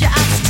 your eyes.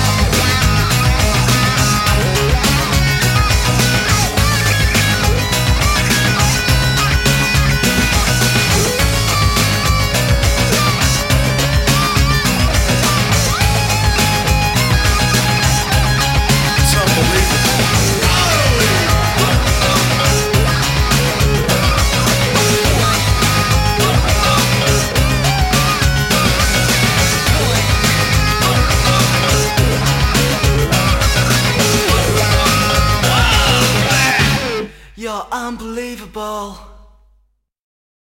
unbelievable.